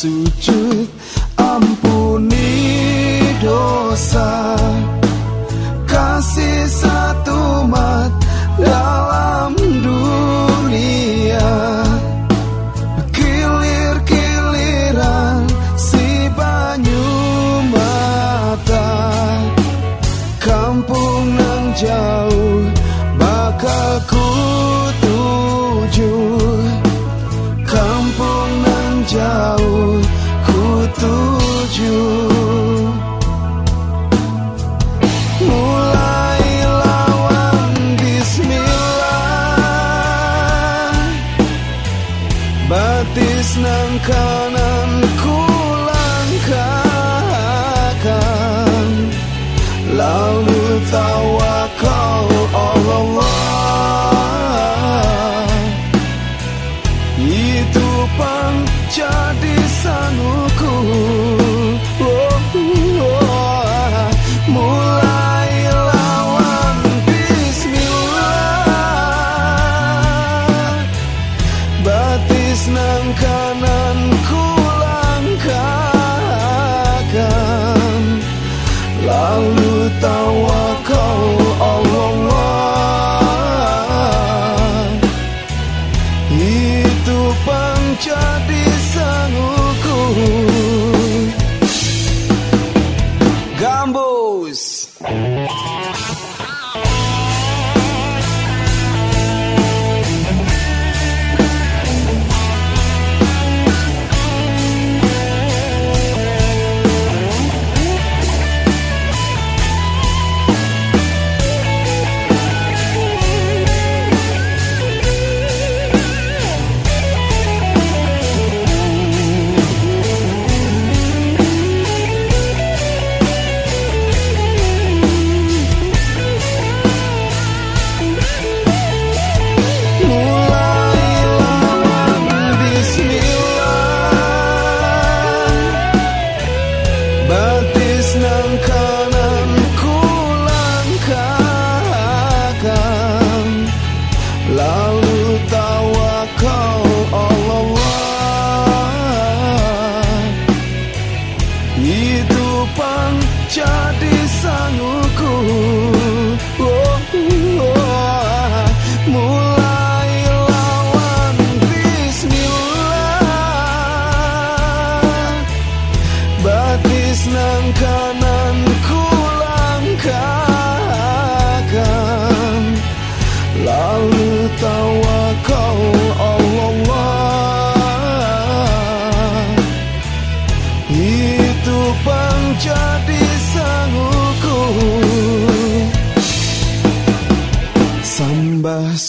sucuk ku tuju Mulai lawan bismillah. Batis nang kanan ku langkahkan. Lalu tawakal Allah. Itu jadi sangguku oh, oh, Mulai lawan bismillah. Batis nang kanan ku langkahkan. Lalu tawakal Allah. Itu penjadi sangguku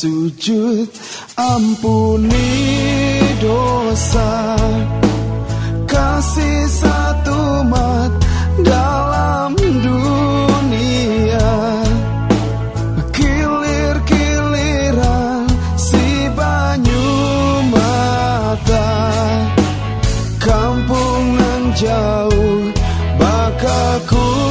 sujud ampuni dosa. Kasih satu mat dalam dunia. Kilir-kiliran si banyu mata. Kampung nan jauh bakal ku